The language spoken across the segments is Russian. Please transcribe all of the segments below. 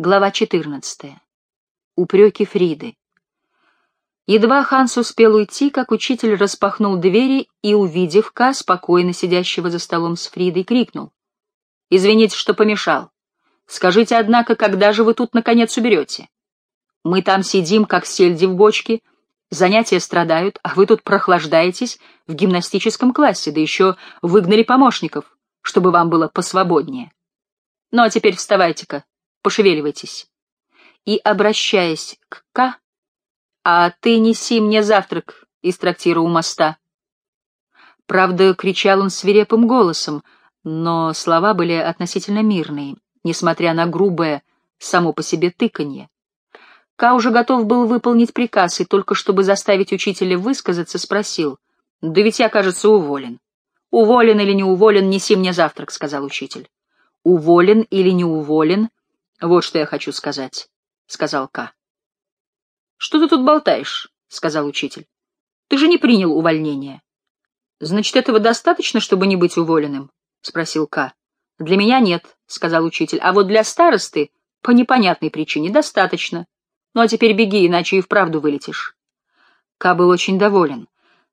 Глава 14. Упреки Фриды. Едва Ханс успел уйти, как учитель распахнул двери и, увидев Ка, спокойно сидящего за столом с Фридой, крикнул. «Извините, что помешал. Скажите, однако, когда же вы тут, наконец, уберете? Мы там сидим, как сельди в бочке, занятия страдают, а вы тут прохлаждаетесь в гимнастическом классе, да еще выгнали помощников, чтобы вам было посвободнее. Ну, а теперь вставайте-ка, пошевеливайтесь. И, обращаясь к К, «А ты неси мне завтрак из трактира у моста». Правда, кричал он свирепым голосом, но слова были относительно мирные, несмотря на грубое само по себе тыканье. Ка уже готов был выполнить приказ, и только чтобы заставить учителя высказаться, спросил, «Да ведь я, кажется, уволен». «Уволен или не уволен, неси мне завтрак», — сказал учитель. «Уволен или не уволен, вот что я хочу сказать, — сказал Ка. Что ты тут болтаешь? — сказал учитель. Ты же не принял увольнение. Значит, этого достаточно, чтобы не быть уволенным? — спросил Ка. Для меня нет, — сказал учитель, а вот для старосты по непонятной причине достаточно. Ну а теперь беги, иначе и вправду вылетишь. Ка был очень доволен.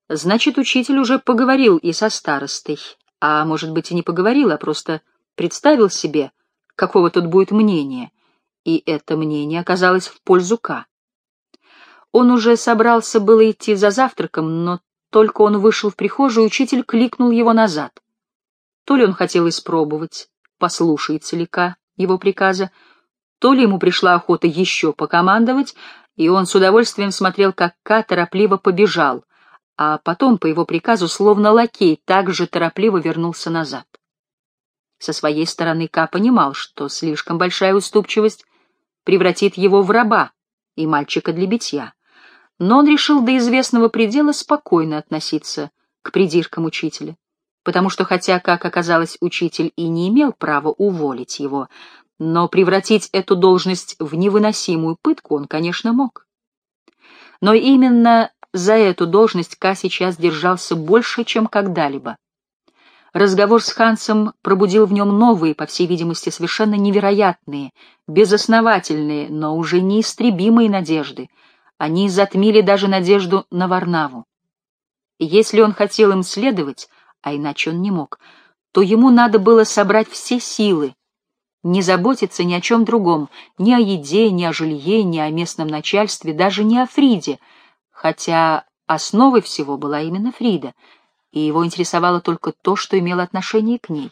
Значит, учитель уже поговорил и со старостой, а может быть и не поговорил, а просто представил себе, какого тут будет мнения, и это мнение оказалось в пользу К. Он уже собрался было идти за завтраком, но только он вышел в прихожую, учитель кликнул его назад. То ли он хотел испробовать, послушается ли К его приказа, то ли ему пришла охота еще покомандовать, и он с удовольствием смотрел, как К торопливо побежал, а потом, по его приказу, словно лакей, также торопливо вернулся назад. Со своей стороны Ка понимал, что слишком большая уступчивость превратит его в раба и мальчика для битья. Но он решил до известного предела спокойно относиться к придиркам учителя, потому что хотя, как оказалось, учитель и не имел права уволить его, но превратить эту должность в невыносимую пытку он, конечно, мог. Но именно за эту должность Ка сейчас держался больше, чем когда-либо. Разговор с Хансом пробудил в нем новые, по всей видимости, совершенно невероятные, безосновательные, но уже неистребимые надежды. Они затмили даже надежду на Варнаву. если он хотел им следовать, а иначе он не мог, то ему надо было собрать все силы, не заботиться ни о чем другом, ни о еде, ни о жилье, ни о местном начальстве, даже не о Фриде, хотя основой всего была именно Фрида — и его интересовало только то, что имело отношение к ней.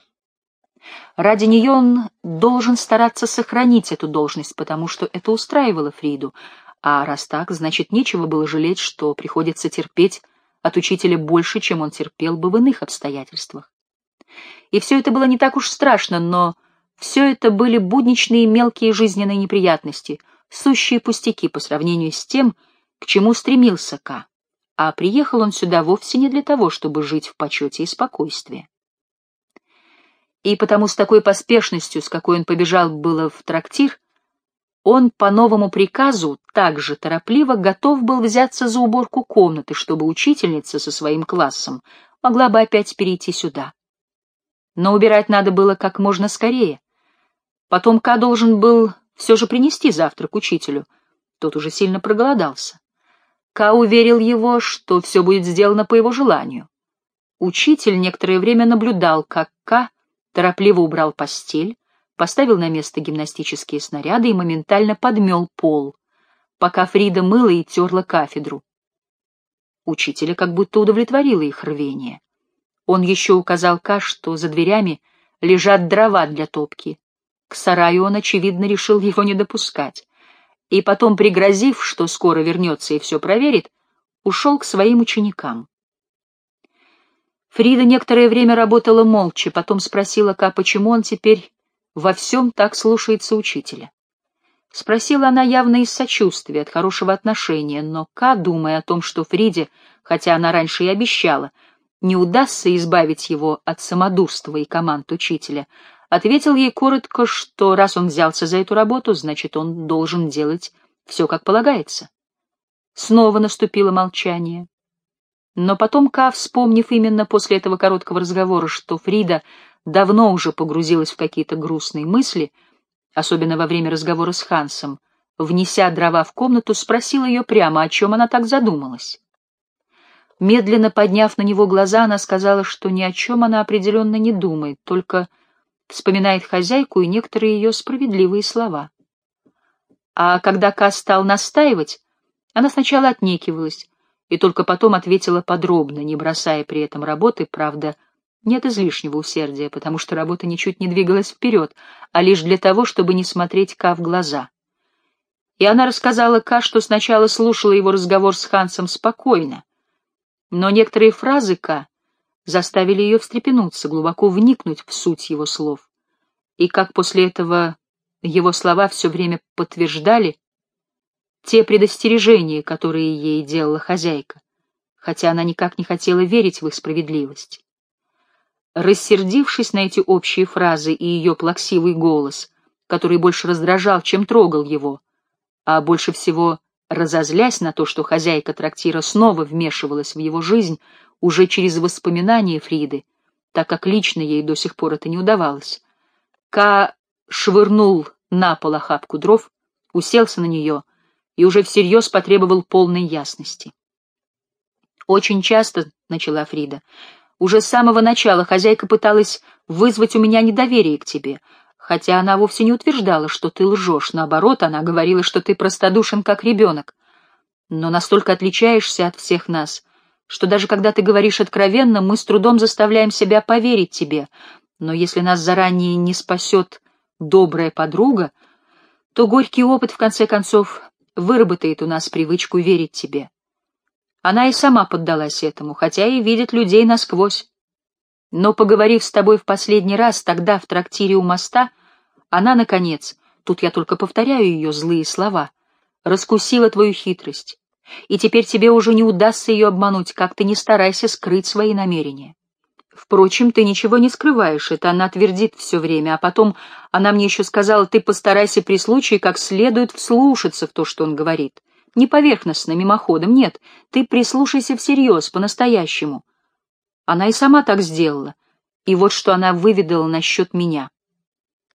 Ради нее он должен стараться сохранить эту должность, потому что это устраивало Фриду, а раз так, значит, нечего было жалеть, что приходится терпеть от учителя больше, чем он терпел бы в иных обстоятельствах. И все это было не так уж страшно, но все это были будничные мелкие жизненные неприятности, сущие пустяки по сравнению с тем, к чему стремился Ка а приехал он сюда вовсе не для того, чтобы жить в почете и спокойствии. И потому с такой поспешностью, с какой он побежал было в трактир, он по новому приказу также торопливо готов был взяться за уборку комнаты, чтобы учительница со своим классом могла бы опять перейти сюда. Но убирать надо было как можно скорее. Потом Ка должен был все же принести завтрак учителю. Тот уже сильно проголодался. Ка уверил его, что все будет сделано по его желанию. Учитель некоторое время наблюдал, как Ка торопливо убрал постель, поставил на место гимнастические снаряды и моментально подмел пол, пока Фрида мыла и терла кафедру. Учителя как будто удовлетворило их рвение. Он еще указал Ка, что за дверями лежат дрова для топки. К сараю он, очевидно, решил его не допускать и потом, пригрозив, что скоро вернется и все проверит, ушел к своим ученикам. Фрида некоторое время работала молча, потом спросила Ка, почему он теперь во всем так слушается учителя. Спросила она явно из сочувствия, от хорошего отношения, но Ка, думая о том, что Фриде, хотя она раньше и обещала, не удастся избавить его от самодурства и команд учителя, ответил ей коротко, что раз он взялся за эту работу, значит, он должен делать все как полагается. Снова наступило молчание. Но потом Ка, вспомнив именно после этого короткого разговора, что Фрида давно уже погрузилась в какие-то грустные мысли, особенно во время разговора с Хансом, внеся дрова в комнату, спросил ее прямо, о чем она так задумалась. Медленно подняв на него глаза, она сказала, что ни о чем она определенно не думает, только вспоминает хозяйку и некоторые ее справедливые слова. А когда Ка стал настаивать, она сначала отнекивалась и только потом ответила подробно, не бросая при этом работы, правда, нет излишнего усердия, потому что работа ничуть не двигалась вперед, а лишь для того, чтобы не смотреть Ка в глаза. И она рассказала Ка, что сначала слушала его разговор с Хансом спокойно, но некоторые фразы Ка заставили ее встрепенуться, глубоко вникнуть в суть его слов. И как после этого его слова все время подтверждали те предостережения, которые ей делала хозяйка, хотя она никак не хотела верить в их справедливость. Рассердившись на эти общие фразы и ее плаксивый голос, который больше раздражал, чем трогал его, а больше всего разозлясь на то, что хозяйка трактира снова вмешивалась в его жизнь уже через воспоминания Фриды, так как лично ей до сих пор это не удавалось, Ка швырнул на пол охапку дров, уселся на нее и уже всерьез потребовал полной ясности. «Очень часто, — начала Фрида, — уже с самого начала хозяйка пыталась вызвать у меня недоверие к тебе, хотя она вовсе не утверждала, что ты лжешь, наоборот, она говорила, что ты простодушен, как ребенок, но настолько отличаешься от всех нас, что даже когда ты говоришь откровенно, мы с трудом заставляем себя поверить тебе, но если нас заранее не спасет добрая подруга, то горький опыт, в конце концов, выработает у нас привычку верить тебе. Она и сама поддалась этому, хотя и видит людей насквозь. Но, поговорив с тобой в последний раз, тогда в трактире у моста, она, наконец, тут я только повторяю ее злые слова, раскусила твою хитрость, и теперь тебе уже не удастся ее обмануть, как ты не старайся скрыть свои намерения. Впрочем, ты ничего не скрываешь, это она твердит все время, а потом она мне еще сказала, ты постарайся при случае как следует вслушаться в то, что он говорит. Не поверхностно, мимоходом, нет, ты прислушайся всерьез, по-настоящему. Она и сама так сделала, и вот что она выведала насчет меня.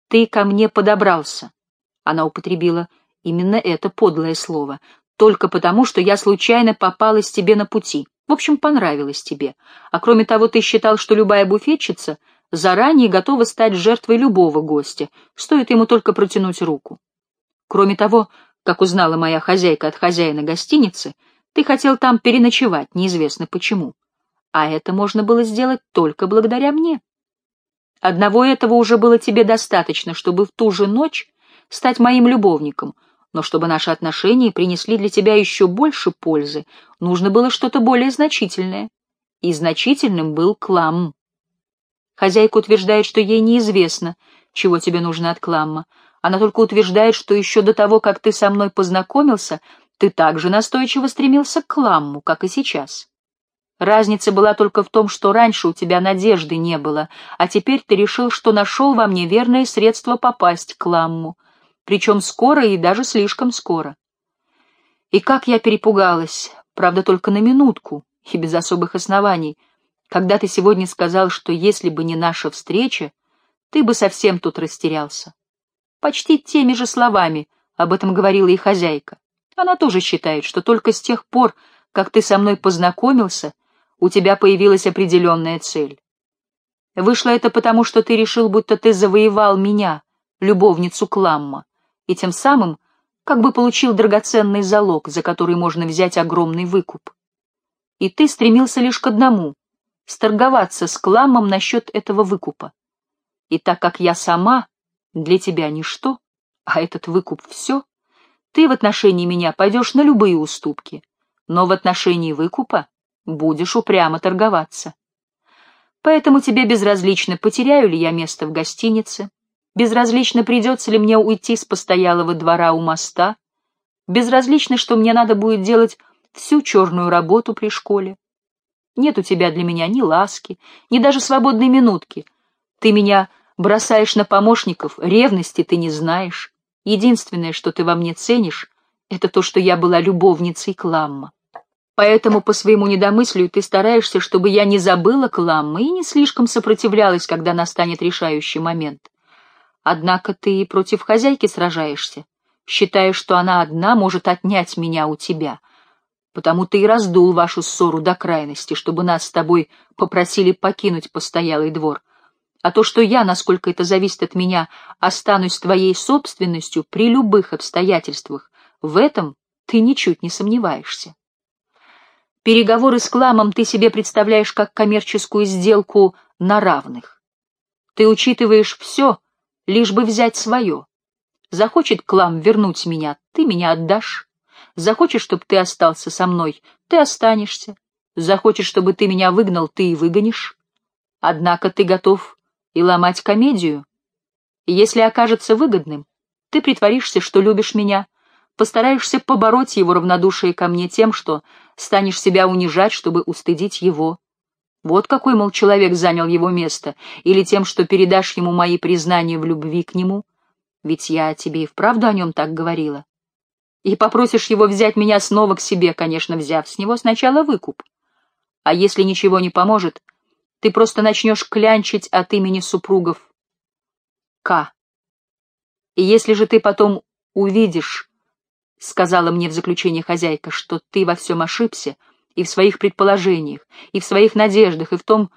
Ты ко мне подобрался. Она употребила именно это подлое слово, только потому, что я случайно попалась тебе на пути. В общем, понравилось тебе. А кроме того, ты считал, что любая буфетчица заранее готова стать жертвой любого гостя, стоит ему только протянуть руку. Кроме того, как узнала моя хозяйка от хозяина гостиницы, ты хотел там переночевать, неизвестно почему. А это можно было сделать только благодаря мне. Одного этого уже было тебе достаточно, чтобы в ту же ночь стать моим любовником — но чтобы наши отношения принесли для тебя еще больше пользы, нужно было что-то более значительное. И значительным был Клам. Хозяйка утверждает, что ей неизвестно, чего тебе нужно от Кламма. Она только утверждает, что еще до того, как ты со мной познакомился, ты также настойчиво стремился к Кламму, как и сейчас. Разница была только в том, что раньше у тебя надежды не было, а теперь ты решил, что нашел во мне верное средство попасть к Кламму причем скоро и даже слишком скоро. И как я перепугалась, правда, только на минутку и без особых оснований, когда ты сегодня сказал, что если бы не наша встреча, ты бы совсем тут растерялся. Почти теми же словами об этом говорила и хозяйка. Она тоже считает, что только с тех пор, как ты со мной познакомился, у тебя появилась определенная цель. Вышло это потому, что ты решил, будто ты завоевал меня, любовницу Кламма, и тем самым как бы получил драгоценный залог, за который можно взять огромный выкуп. И ты стремился лишь к одному — сторговаться с Кламом насчет этого выкупа. И так как я сама для тебя ничто, а этот выкуп — все, ты в отношении меня пойдешь на любые уступки, но в отношении выкупа будешь упрямо торговаться. Поэтому тебе безразлично, потеряю ли я место в гостинице, Безразлично, придется ли мне уйти с постоялого двора у моста. Безразлично, что мне надо будет делать всю черную работу при школе. Нет у тебя для меня ни ласки, ни даже свободной минутки. Ты меня бросаешь на помощников, ревности ты не знаешь. Единственное, что ты во мне ценишь, это то, что я была любовницей Кламма. Поэтому по своему недомыслию ты стараешься, чтобы я не забыла Кламма и не слишком сопротивлялась, когда настанет решающий момент. Однако ты против хозяйки сражаешься, считая, что она одна может отнять меня у тебя. Потому ты и раздул вашу ссору до крайности, чтобы нас с тобой попросили покинуть постоялый двор. А то, что я, насколько это зависит от меня, останусь твоей собственностью при любых обстоятельствах, в этом ты ничуть не сомневаешься. Переговоры с Кламом ты себе представляешь как коммерческую сделку на равных. Ты учитываешь все, лишь бы взять свое. Захочет Клам вернуть меня, ты меня отдашь. Захочешь, чтобы ты остался со мной, ты останешься. Захочешь, чтобы ты меня выгнал, ты и выгонишь. Однако ты готов и ломать комедию. Если окажется выгодным, ты притворишься, что любишь меня, постараешься побороть его равнодушие ко мне тем, что станешь себя унижать, чтобы устыдить его. Вот какой, мол, человек занял его место, или тем, что передашь ему мои признания в любви к нему, ведь я тебе и вправду о нем так говорила. И попросишь его взять меня снова к себе, конечно, взяв с него сначала выкуп. А если ничего не поможет, ты просто начнешь клянчить от имени супругов К. И если же ты потом увидишь, — сказала мне в заключение хозяйка, — что ты во всем ошибся, и в своих предположениях, и в своих надеждах, и в том,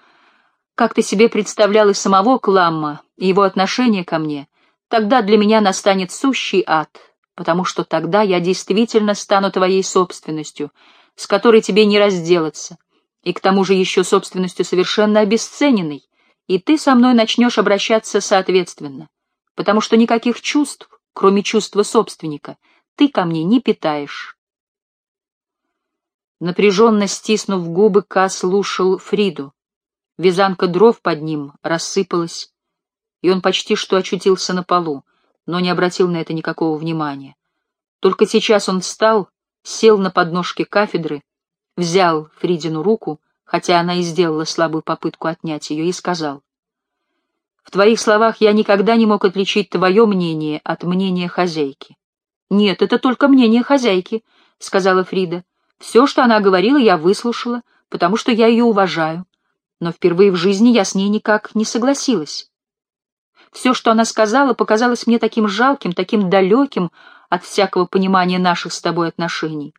как ты себе представлял и самого Кламма, и его отношение ко мне, тогда для меня настанет сущий ад, потому что тогда я действительно стану твоей собственностью, с которой тебе не разделаться, и к тому же еще собственностью совершенно обесцененной, и ты со мной начнешь обращаться соответственно, потому что никаких чувств, кроме чувства собственника, — ты ко мне не питаешь. Напряженно стиснув губы, Ка слушал Фриду. Вязанка дров под ним рассыпалась, и он почти что очутился на полу, но не обратил на это никакого внимания. Только сейчас он встал, сел на подножке кафедры, взял Фридину руку, хотя она и сделала слабую попытку отнять ее, и сказал, «В твоих словах я никогда не мог отличить твое мнение от мнения хозяйки. «Нет, это только мнение хозяйки», — сказала Фрида. «Все, что она говорила, я выслушала, потому что я ее уважаю. Но впервые в жизни я с ней никак не согласилась. Все, что она сказала, показалось мне таким жалким, таким далеким от всякого понимания наших с тобой отношений.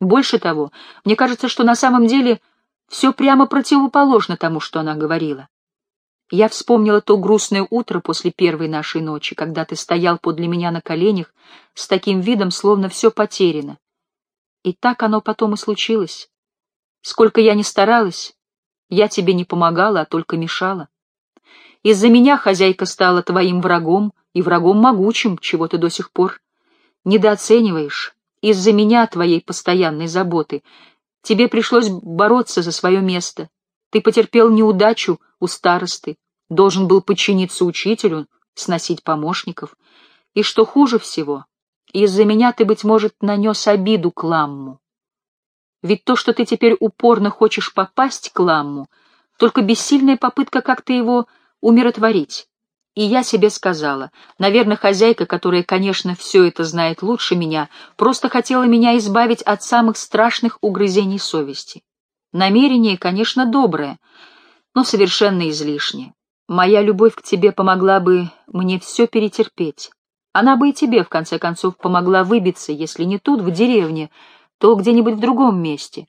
Больше того, мне кажется, что на самом деле все прямо противоположно тому, что она говорила. Я вспомнила то грустное утро после первой нашей ночи, когда ты стоял подле меня на коленях с таким видом, словно все потеряно. И так оно потом и случилось. Сколько я ни старалась, я тебе не помогала, а только мешала. Из-за меня хозяйка стала твоим врагом, и врагом могучим, чего ты до сих пор недооцениваешь. Из-за меня, твоей постоянной заботы, тебе пришлось бороться за свое место. Ты потерпел неудачу у старосты, должен был подчиниться учителю, сносить помощников. И что хуже всего, из-за меня ты, быть может, нанес обиду к Ламму. Ведь то, что ты теперь упорно хочешь попасть к Ламму, только бессильная попытка как-то его умиротворить. И я себе сказала, наверное, хозяйка, которая, конечно, все это знает лучше меня, просто хотела меня избавить от самых страшных угрызений совести. Намерение, конечно, доброе, но совершенно излишнее. Моя любовь к тебе помогла бы мне все перетерпеть. Она бы и тебе, в конце концов, помогла выбиться, если не тут, в деревне, то где-нибудь в другом месте.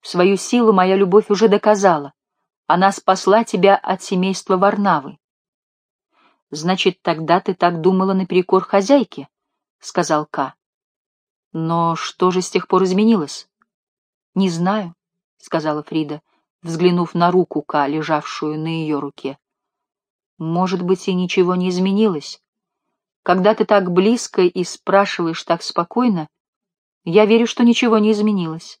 Свою силу моя любовь уже доказала. Она спасла тебя от семейства Варнавы. — Значит, тогда ты так думала наперекор хозяйке? — сказал Ка. — Но что же с тех пор изменилось? — Не знаю, — сказала Фрида, взглянув на руку Ка, лежавшую на ее руке. Может быть, и ничего не изменилось. Когда ты так близко и спрашиваешь так спокойно, я верю, что ничего не изменилось.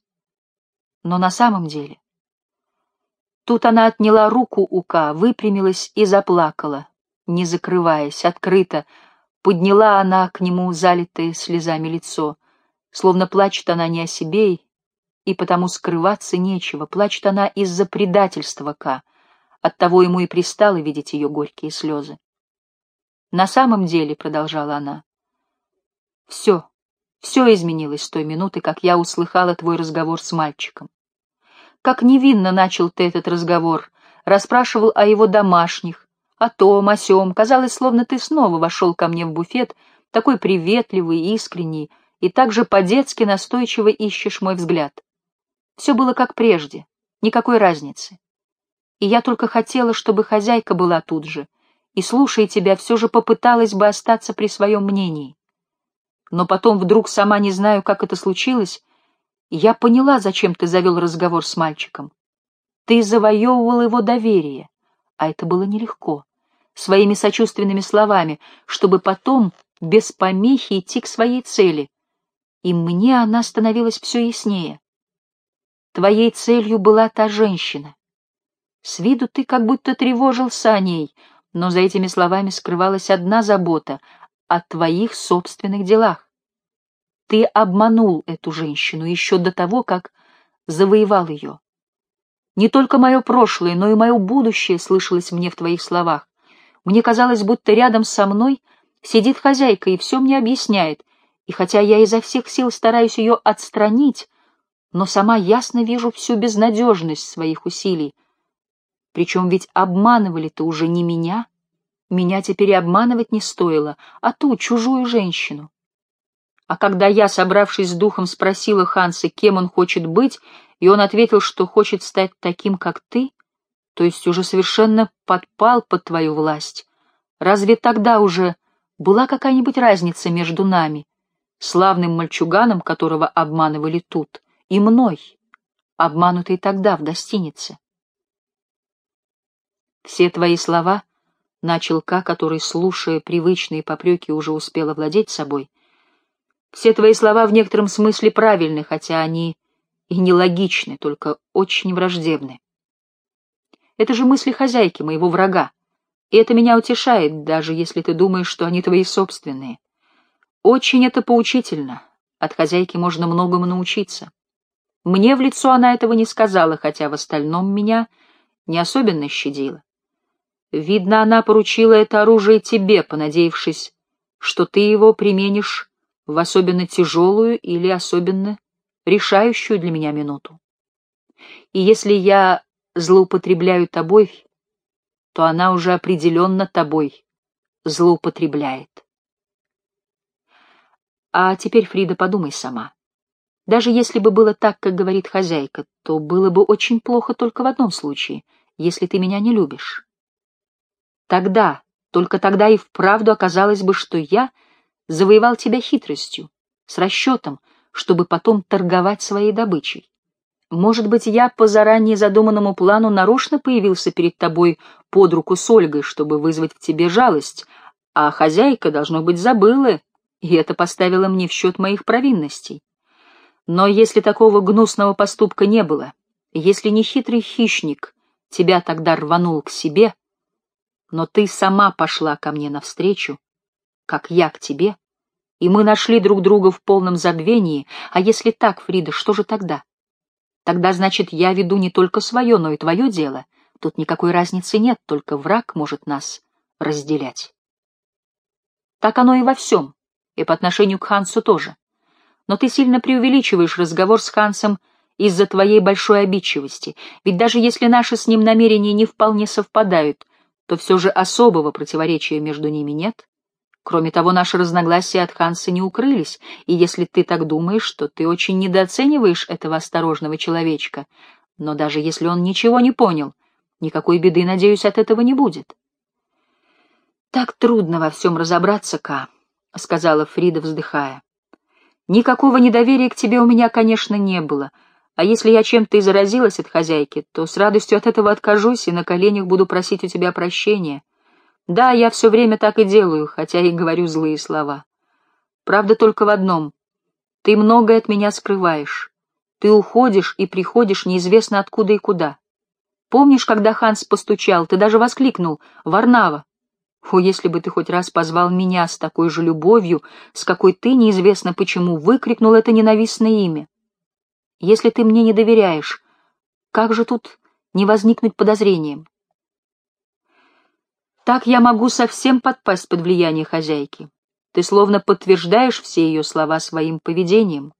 Но на самом деле... Тут она отняла руку у Ка, выпрямилась и заплакала, не закрываясь, открыто. Подняла она к нему залитое слезами лицо, словно плачет она не о себе, и потому скрываться нечего, плачет она из-за предательства Ка — Оттого ему и пристало видеть ее горькие слезы. «На самом деле», — продолжала она, — «все, все изменилось с той минуты, как я услыхала твой разговор с мальчиком. Как невинно начал ты этот разговор, расспрашивал о его домашних, о том, о сём. Казалось, словно ты снова вошел ко мне в буфет, такой приветливый, искренний, и так же по-детски настойчиво ищешь мой взгляд. Все было как прежде, никакой разницы. И я только хотела, чтобы хозяйка была тут же, и, слушая тебя, все же попыталась бы остаться при своем мнении. Но потом вдруг, сама не знаю, как это случилось, я поняла, зачем ты завел разговор с мальчиком. Ты завоевывал его доверие, а это было нелегко, своими сочувственными словами, чтобы потом без помехи идти к своей цели. И мне она становилась все яснее. Твоей целью была та женщина. С виду ты как будто тревожился о ней, но за этими словами скрывалась одна забота — о твоих собственных делах. Ты обманул эту женщину еще до того, как завоевал ее. Не только мое прошлое, но и мое будущее слышалось мне в твоих словах. Мне казалось, будто рядом со мной сидит хозяйка и все мне объясняет, и хотя я изо всех сил стараюсь ее отстранить, но сама ясно вижу всю безнадежность своих усилий. Причем ведь обманывали-то уже не меня, меня теперь и обманывать не стоило, а ту чужую женщину. А когда я, собравшись с духом, спросила Ханса, кем он хочет быть, и он ответил, что хочет стать таким, как ты, то есть уже совершенно подпал под твою власть, разве тогда уже была какая-нибудь разница между нами, славным мальчуганом, которого обманывали тут, и мной, обманутой тогда в гостинице? Все твои слова, — начал Ка, который, слушая привычные попреки, уже успел овладеть собой, все твои слова в некотором смысле правильны, хотя они и нелогичны, только очень враждебны. Это же мысли хозяйки, моего врага, и это меня утешает, даже если ты думаешь, что они твои собственные. Очень это поучительно, от хозяйки можно многому научиться. Мне в лицо она этого не сказала, хотя в остальном меня не особенно щадила. Видно, она поручила это оружие тебе, понадеявшись, что ты его применишь в особенно тяжелую или особенно решающую для меня минуту. И если я злоупотребляю тобой, то она уже определенно тобой злоупотребляет. А теперь, Фрида, подумай сама. Даже если бы было так, как говорит хозяйка, то было бы очень плохо только в одном случае, если ты меня не любишь. Тогда, только тогда и вправду оказалось бы, что я — завоевал тебя хитростью, с расчетом, чтобы потом торговать своей добычей. Может быть, я по заранее задуманному плану нарочно появился перед тобой под руку с Ольгой, чтобы вызвать в тебе жалость, а хозяйка, должно быть, забыла, и это поставило мне в счет моих провинностей. Но если такого гнусного поступка не было, если не хитрый хищник тебя тогда рванул к себе, но ты сама пошла ко мне навстречу, как я к тебе, и мы нашли друг друга в полном забвении, а если так, Фрида, что же тогда? Тогда, значит, я веду не только свое, но и твое дело. Тут никакой разницы нет, только враг может нас разделять. Так оно и во всем, и по отношению к Хансу тоже. Но ты сильно преувеличиваешь разговор с Хансом из-за твоей большой обидчивости, ведь даже если наши с ним намерения не вполне совпадают, то все же особого противоречия между ними нет. Кроме того, наши разногласия от Ханса не укрылись, и если ты так думаешь, то ты очень недооцениваешь этого осторожного человечка. Но даже если он ничего не понял, никакой беды, надеюсь, от этого не будет. «Так трудно во всем разобраться, Ка», — сказала Фрида, вздыхая. «Никакого недоверия к тебе у меня, конечно, не было, а если я чем-то и заразилась от хозяйки, то с радостью от этого откажусь и на коленях буду просить у тебя прощения». Да, я все время так и делаю, хотя и говорю злые слова. Правда только в одном. Ты многое от меня скрываешь. Ты уходишь и приходишь неизвестно откуда и куда. Помнишь, когда Ханс постучал, ты даже воскликнул «Варнава!» О, если бы ты хоть раз позвал меня с такой же любовью, с какой ты, неизвестно почему, выкрикнул это ненавистное имя. Если ты мне не доверяешь, как же тут не возникнуть подозрением? Так я могу совсем подпасть под влияние хозяйки. Ты словно подтверждаешь все ее слова своим поведением.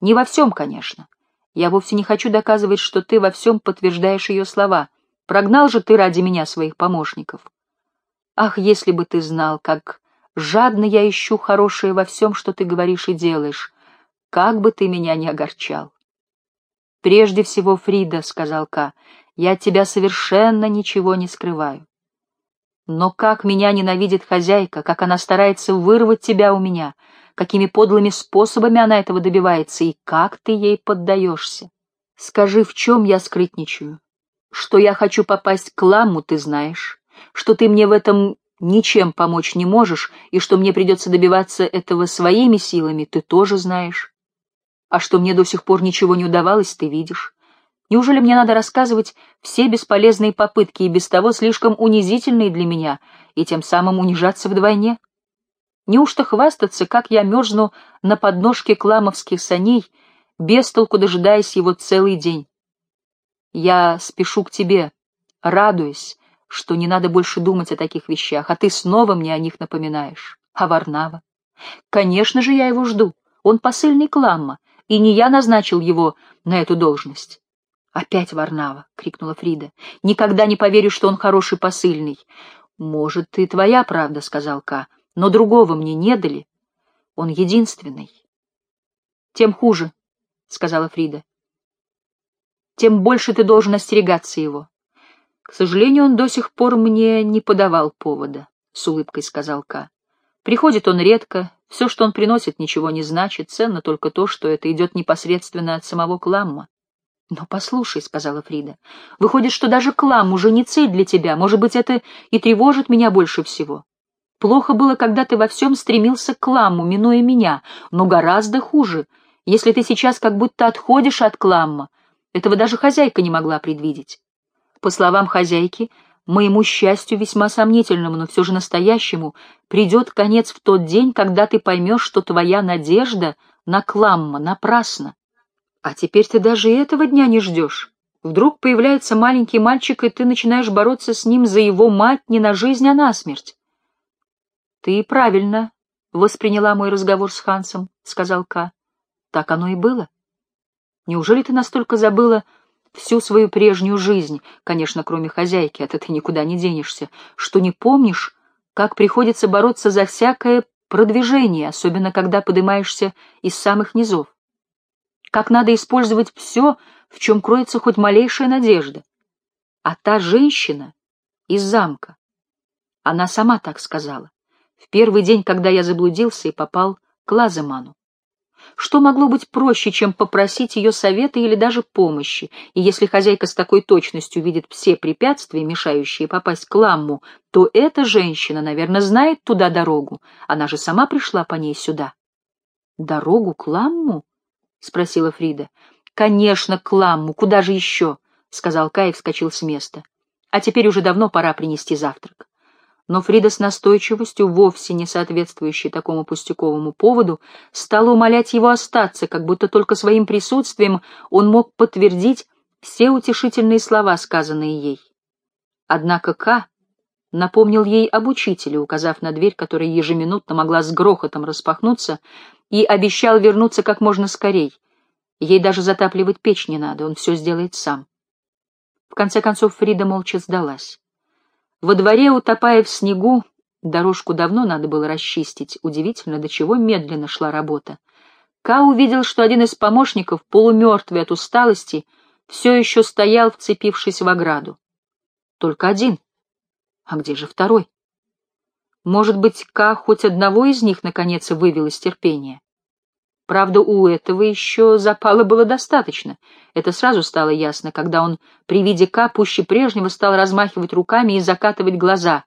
Не во всем, конечно. Я вовсе не хочу доказывать, что ты во всем подтверждаешь ее слова. Прогнал же ты ради меня своих помощников. Ах, если бы ты знал, как жадно я ищу хорошее во всем, что ты говоришь и делаешь, как бы ты меня не огорчал. Прежде всего, Фрида, — сказал Ка, — я от тебя совершенно ничего не скрываю. Но как меня ненавидит хозяйка, как она старается вырвать тебя у меня, какими подлыми способами она этого добивается, и как ты ей поддаешься. Скажи, в чем я скрытничаю? Что я хочу попасть к ламу, ты знаешь, что ты мне в этом ничем помочь не можешь, и что мне придется добиваться этого своими силами, ты тоже знаешь. А что мне до сих пор ничего не удавалось, ты видишь. Неужели мне надо рассказывать все бесполезные попытки и без того слишком унизительные для меня, и тем самым унижаться вдвойне? Неужто хвастаться, как я мерзну на подножке кламовских саней, без толку дожидаясь его целый день? Я спешу к тебе, радуясь, что не надо больше думать о таких вещах, а ты снова мне о них напоминаешь. А Варнава? Конечно же, я его жду. Он посыльный Кламма, и не я назначил его на эту должность. «Опять Варнава!» — крикнула Фрида. «Никогда не поверю, что он хороший посыльный». «Может, и твоя правда», — сказал Ка, — «но другого мне не дали. Он единственный». «Тем хуже», — сказала Фрида. «Тем больше ты должен остерегаться его. К сожалению, он до сих пор мне не подавал повода, — с улыбкой сказал Ка. Приходит он редко, все, что он приносит, ничего не значит, ценно только то, что это идет непосредственно от самого Кламма. «Но послушай», — сказала Фрида, — «выходит, что даже Клам уже не цель для тебя, может быть, это и тревожит меня больше всего. Плохо было, когда ты во всем стремился к Кламму, минуя меня, но гораздо хуже, если ты сейчас как будто отходишь от Кламма. Этого даже хозяйка не могла предвидеть. По словам хозяйки, моему счастью весьма сомнительному, но все же настоящему, придет конец в тот день, когда ты поймешь, что твоя надежда на Кламма напрасна. А теперь ты даже этого дня не ждешь. Вдруг появляется маленький мальчик, и ты начинаешь бороться с ним за его мать не на жизнь, а на смерть. — Ты правильно восприняла мой разговор с Хансом, — сказал Ка. — Так оно и было. Неужели ты настолько забыла всю свою прежнюю жизнь, конечно, кроме хозяйки, от этой никуда не денешься, что не помнишь, как приходится бороться за всякое продвижение, особенно когда поднимаешься из самых низов. Как надо использовать все, в чем кроется хоть малейшая надежда. А та женщина из замка, она сама так сказала, в первый день, когда я заблудился и попал к Лаземану. Что могло быть проще, чем попросить ее совета или даже помощи? И если хозяйка с такой точностью видит все препятствия, мешающие попасть к Ламму, то эта женщина, наверное, знает туда дорогу. Она же сама пришла по ней сюда. «Дорогу к Ламму?» — спросила Фрида. «Конечно, к Ламму. Куда же еще?» — сказал Кай и вскочил с места. «А теперь уже давно пора принести завтрак» но Фрида с настойчивостью, вовсе не соответствующей такому пустяковому поводу, стала умолять его остаться, как будто только своим присутствием он мог подтвердить все утешительные слова, сказанные ей. Однако Ка напомнил ей об учителе, указав на дверь, которая ежеминутно могла с грохотом распахнуться, и обещал вернуться как можно скорей. Ей даже затапливать печь не надо, он все сделает сам. В конце концов Фрида молча сдалась. Во дворе, утопая в снегу, дорожку давно надо было расчистить, удивительно, до чего медленно шла работа. Ка увидел, что один из помощников, полумертвый от усталости, все еще стоял, вцепившись в ограду. Только один. А где же второй? Может быть, Ка хоть одного из них, наконец, вывел из терпения? Правда, у этого еще запала было достаточно. Это сразу стало ясно, когда он при виде Ка пуще прежнего стал размахивать руками и закатывать глаза.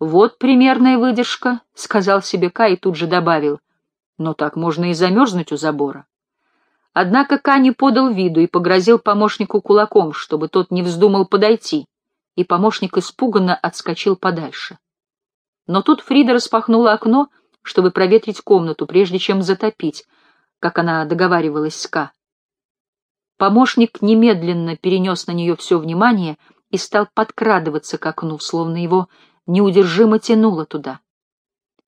«Вот примерная выдержка», — сказал себе Ка и тут же добавил. «Но так можно и замерзнуть у забора». Однако Ка не подал виду и погрозил помощнику кулаком, чтобы тот не вздумал подойти, и помощник испуганно отскочил подальше. Но тут Фрида распахнула окно — чтобы проветрить комнату, прежде чем затопить, как она договаривалась с Ка. Помощник немедленно перенес на нее все внимание и стал подкрадываться к окну, словно его неудержимо тянуло туда.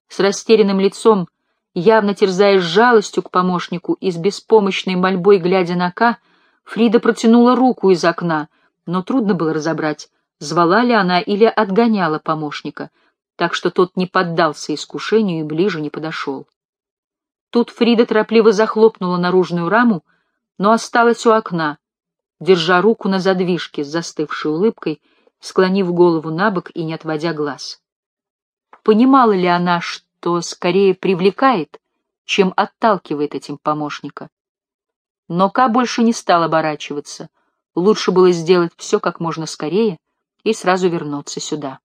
С растерянным лицом, явно терзаясь жалостью к помощнику и с беспомощной мольбой глядя на Ка, Фрида протянула руку из окна, но трудно было разобрать, звала ли она или отгоняла помощника — так что тот не поддался искушению и ближе не подошел. Тут Фрида торопливо захлопнула наружную раму, но осталась у окна, держа руку на задвижке с застывшей улыбкой, склонив голову на бок и не отводя глаз. Понимала ли она, что скорее привлекает, чем отталкивает этим помощника? Но Ка больше не стал оборачиваться. Лучше было сделать все как можно скорее и сразу вернуться сюда.